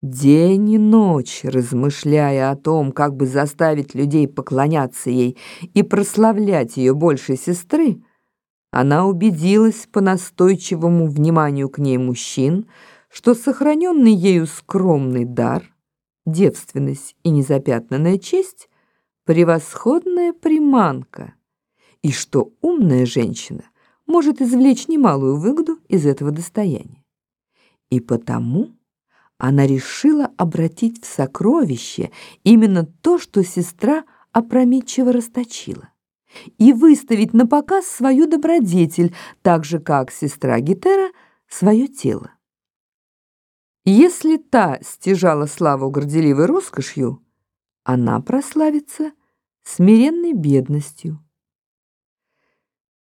День и ночь, размышляя о том, как бы заставить людей поклоняться ей и прославлять ее большей сестры, она убедилась по настойчивому вниманию к ней мужчин, что сохраненный ею скромный дар, девственность и незапятнанная честь — превосходная приманка, и что умная женщина может извлечь немалую выгоду из этого достояния. И потому она решила обратить в сокровище именно то, что сестра опрометчиво расточила, и выставить на показ свою добродетель, так же, как сестра Гетера свое тело. Если та стяжала славу горделивой роскошью, она прославится смиренной бедностью.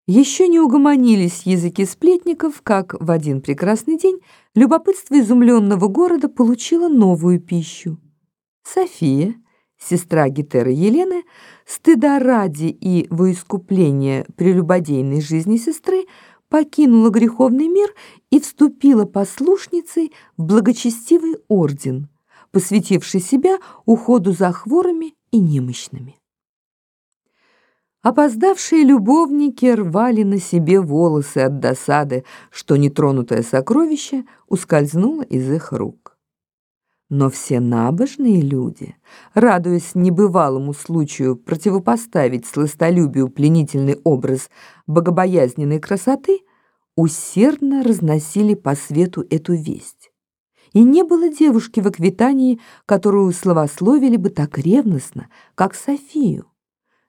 Еще не угомонились языки сплетников, как в один прекрасный день любопытство изумленного города получило новую пищу. София, сестра Гетеры Елены, стыда ради и во искупление прелюбодейной жизни сестры, покинула греховный мир и вступила послушницей в благочестивый орден, посвятивший себя уходу за хворыми и немощными. Опоздавшие любовники рвали на себе волосы от досады, что нетронутое сокровище ускользнуло из их рук. Но все набожные люди, радуясь небывалому случаю противопоставить сластолюбию пленительный образ богобоязненной красоты, усердно разносили по свету эту весть. И не было девушки в Аквитании, которую словословили бы так ревностно, как Софию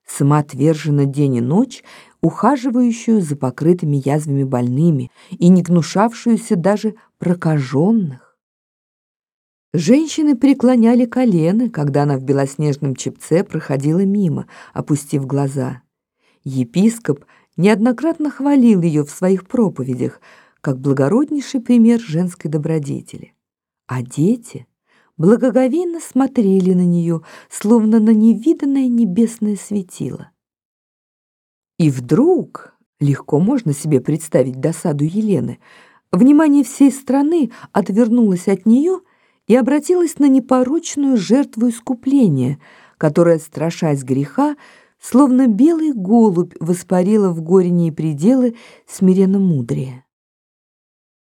самоотверженно день и ночь, ухаживающую за покрытыми язвами больными и не гнушавшуюся даже прокаженных. Женщины преклоняли колено, когда она в белоснежном чепце проходила мимо, опустив глаза. Епископ неоднократно хвалил ее в своих проповедях, как благороднейший пример женской добродетели. А дети благоговейно смотрели на нее, словно на невиданное небесное светило. И вдруг, легко можно себе представить досаду Елены, внимание всей страны отвернулось от нее и обратилось на непорочную жертву искупления, которая, страшась греха, словно белый голубь воспарила в горение пределы смиренно мудрее.